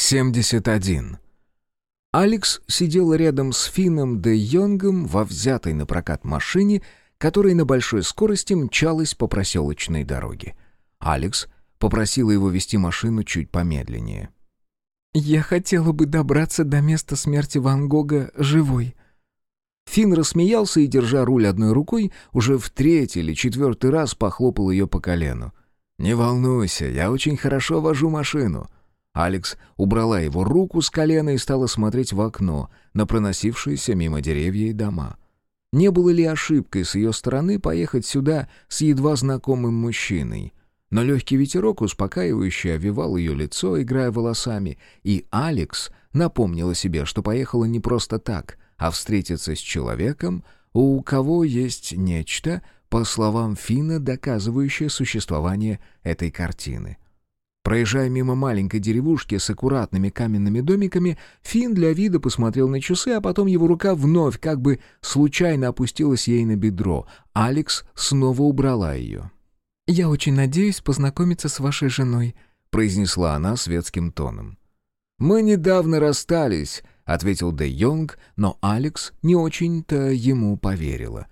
71. Алекс сидел рядом с Финном де Йонгом во взятой на прокат машине, которая на большой скорости мчалась по проселочной дороге. Алекс попросила его вести машину чуть помедленнее. «Я хотела бы добраться до места смерти Ван Гога живой». Финн рассмеялся и, держа руль одной рукой, уже в третий или четвертый раз похлопал ее по колену. «Не волнуйся, я очень хорошо вожу машину». Алекс убрала его руку с колена и стала смотреть в окно на проносившиеся мимо деревья и дома. Не было ли ошибкой с ее стороны поехать сюда с едва знакомым мужчиной? Но легкий ветерок успокаивающе овивал ее лицо, играя волосами, и Алекс напомнила себе, что поехала не просто так, а встретиться с человеком, у кого есть нечто, по словам Фина, доказывающее существование этой картины. Проезжая мимо маленькой деревушки с аккуратными каменными домиками, Финн для вида посмотрел на часы, а потом его рука вновь как бы случайно опустилась ей на бедро. Алекс снова убрала ее. «Я очень надеюсь познакомиться с вашей женой», — произнесла она светским тоном. «Мы недавно расстались», — ответил Де Йонг, но Алекс не очень-то ему поверила.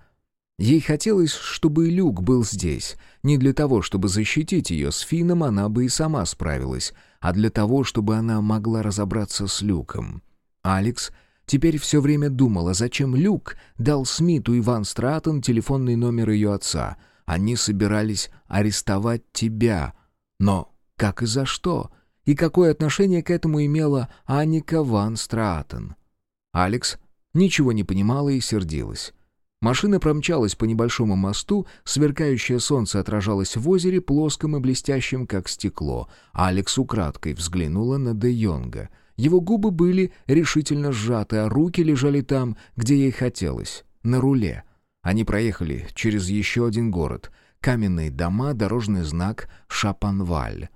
Ей хотелось, чтобы Люк был здесь. Не для того, чтобы защитить ее с Фином, она бы и сама справилась, а для того, чтобы она могла разобраться с Люком. Алекс теперь все время думала, зачем Люк дал Смиту и Ван Стратон телефонный номер ее отца. Они собирались арестовать тебя. Но как и за что? И какое отношение к этому имела Аника Ван Стратон? Алекс ничего не понимала и сердилась. Машина промчалась по небольшому мосту, сверкающее солнце отражалось в озере, плоском и блестящем, как стекло. Алекс украдкой взглянула на Де Йонга. Его губы были решительно сжаты, а руки лежали там, где ей хотелось, на руле. Они проехали через еще один город. Каменные дома, дорожный знак «Шапанваль».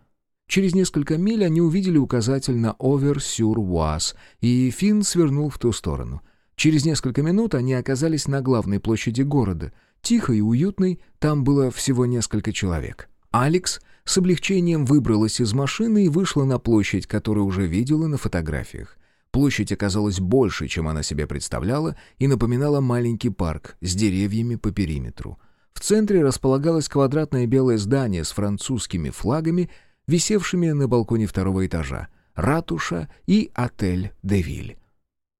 Через несколько миль они увидели указатель на «Овер-Сюр-Уаз», и Финн свернул в ту сторону — Через несколько минут они оказались на главной площади города. Тихой и уютной, там было всего несколько человек. Алекс с облегчением выбралась из машины и вышла на площадь, которую уже видела на фотографиях. Площадь оказалась больше, чем она себе представляла, и напоминала маленький парк с деревьями по периметру. В центре располагалось квадратное белое здание с французскими флагами, висевшими на балконе второго этажа, ратуша и отель «Девиль».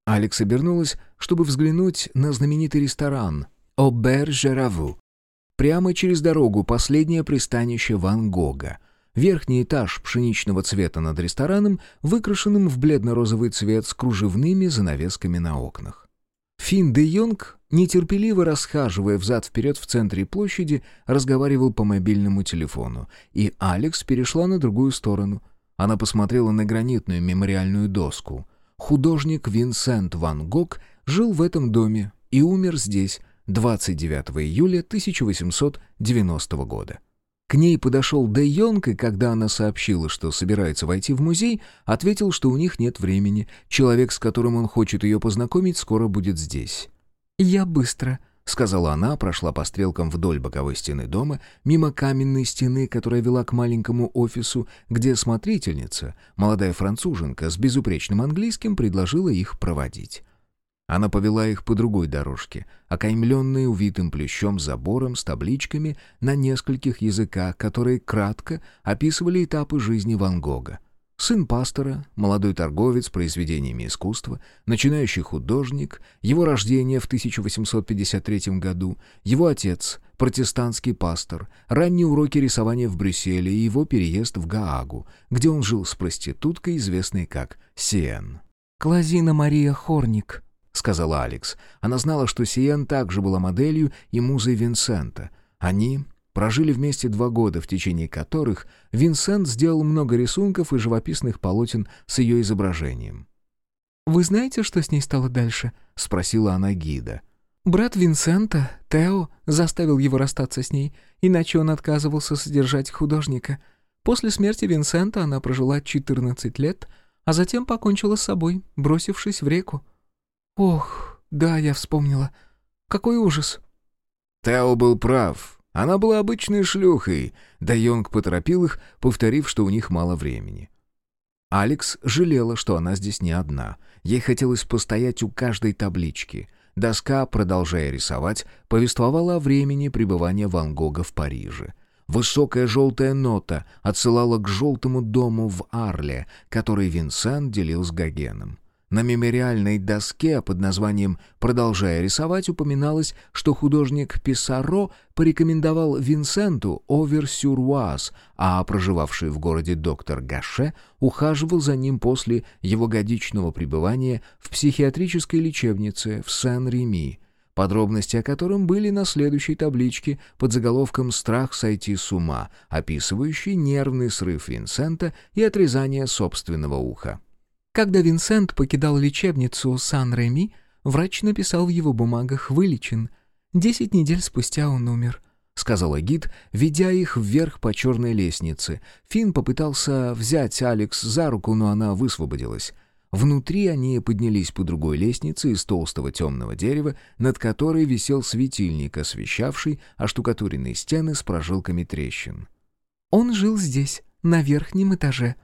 Алекс обернулась, чтобы взглянуть на знаменитый ресторан «Обер-Жераву». Прямо через дорогу последнее пристанище Ван Гога. Верхний этаж пшеничного цвета над рестораном, выкрашенным в бледно-розовый цвет с кружевными занавесками на окнах. Фин де Йонг, нетерпеливо расхаживая взад-вперед в центре площади, разговаривал по мобильному телефону, и Алекс перешла на другую сторону. Она посмотрела на гранитную мемориальную доску — художник Винсент Ван Гог жил в этом доме и умер здесь 29 июля 1890 года. К ней подошел Де Йонг, и когда она сообщила, что собирается войти в музей, ответил, что у них нет времени. Человек, с которым он хочет ее познакомить, скоро будет здесь. «Я быстро», — сказала она, прошла по стрелкам вдоль боковой стены дома, мимо каменной стены, которая вела к маленькому офису, где смотрительница, молодая француженка с безупречным английским, предложила их проводить. Она повела их по другой дорожке, окаймленной увитым плющом забором с табличками на нескольких языках, которые кратко описывали этапы жизни Ван Гога. Сын пастора, молодой торговец произведениями искусства, начинающий художник, его рождение в 1853 году, его отец, протестантский пастор, ранние уроки рисования в Брюсселе и его переезд в Гаагу, где он жил с проституткой, известной как Сиен. «Клазина Мария Хорник», — сказала Алекс. Она знала, что Сиен также была моделью и музой Винсента. Они Прожили вместе два года, в течение которых Винсент сделал много рисунков и живописных полотен с ее изображением. «Вы знаете, что с ней стало дальше?» — спросила она гида. «Брат Винсента, Тео, заставил его расстаться с ней, иначе он отказывался содержать художника. После смерти Винсента она прожила 14 лет, а затем покончила с собой, бросившись в реку. Ох, да, я вспомнила. Какой ужас!» Тео был прав. Она была обычной шлюхой, да Йонг поторопил их, повторив, что у них мало времени. Алекс жалела, что она здесь не одна. Ей хотелось постоять у каждой таблички. Доска, продолжая рисовать, повествовала о времени пребывания Ван Гога в Париже. Высокая желтая нота отсылала к желтому дому в Арле, который Винсент делил с Гогеном. На мемориальной доске под названием «Продолжая рисовать» упоминалось, что художник Писаро порекомендовал Винсенту Овер-Сюрвуаз, а проживавший в городе доктор Гаше ухаживал за ним после его годичного пребывания в психиатрической лечебнице в Сен-Реми, подробности о котором были на следующей табличке под заголовком «Страх сойти с ума», описывающий нервный срыв Винсента и отрезание собственного уха. Когда Винсент покидал лечебницу Сан-Реми, врач написал в его бумагах «вылечен». Десять недель спустя он умер. — сказала гид, ведя их вверх по черной лестнице. Финн попытался взять Алекс за руку, но она высвободилась. Внутри они поднялись по другой лестнице из толстого темного дерева, над которой висел светильник, освещавший оштукатуренные стены с прожилками трещин. «Он жил здесь, на верхнем этаже»,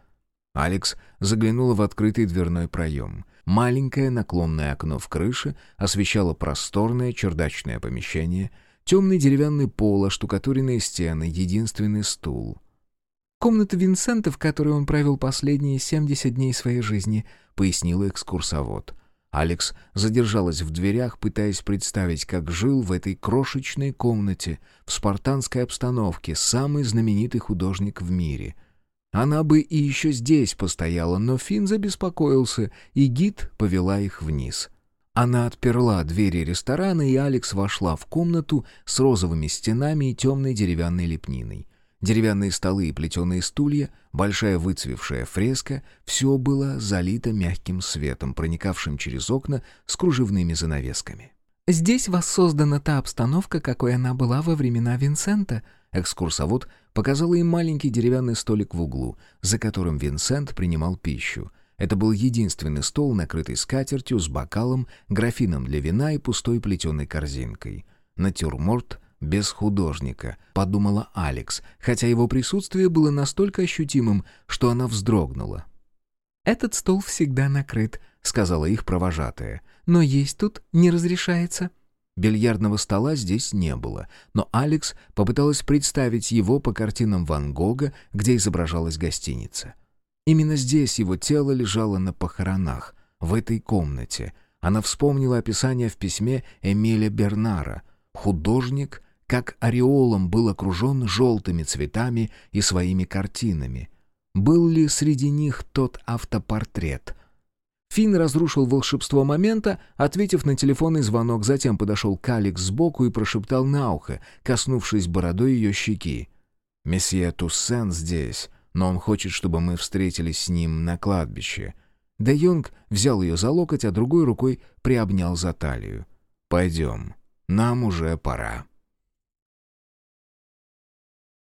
Алекс заглянула в открытый дверной проем. Маленькое наклонное окно в крыше освещало просторное чердачное помещение, темный деревянный пол, оштукатуренные стены, единственный стул. «Комната Винсента, в которой он провел последние 70 дней своей жизни», — пояснила экскурсовод. Алекс задержалась в дверях, пытаясь представить, как жил в этой крошечной комнате, в спартанской обстановке, самый знаменитый художник в мире — она бы и еще здесь постояла, но Финн забеспокоился, и гид повела их вниз. Она отперла двери ресторана, и Алекс вошла в комнату с розовыми стенами и темной деревянной лепниной. Деревянные столы и плетеные стулья, большая выцвевшая фреска — все было залито мягким светом, проникавшим через окна с кружевными занавесками. «Здесь воссоздана та обстановка, какой она была во времена Винсента», Экскурсовод показала им маленький деревянный столик в углу, за которым Винсент принимал пищу. Это был единственный стол, накрытый скатертью с бокалом, графином для вина и пустой плетеной корзинкой. Натюрморт без художника, подумала Алекс, хотя его присутствие было настолько ощутимым, что она вздрогнула. «Этот стол всегда накрыт», — сказала их провожатая. «Но есть тут не разрешается». Бильярдного стола здесь не было, но Алекс попыталась представить его по картинам Ван Гога, где изображалась гостиница. Именно здесь его тело лежало на похоронах, в этой комнате. Она вспомнила описание в письме Эмиля Бернара. Художник, как ореолом, был окружен желтыми цветами и своими картинами. Был ли среди них тот автопортрет — Финн разрушил волшебство момента, ответив на телефонный звонок, затем подошел к Алекс сбоку и прошептал на ухо, коснувшись бородой ее щеки. «Месье Туссен здесь, но он хочет, чтобы мы встретились с ним на кладбище». Де Йонг взял ее за локоть, а другой рукой приобнял за талию. «Пойдем, нам уже пора».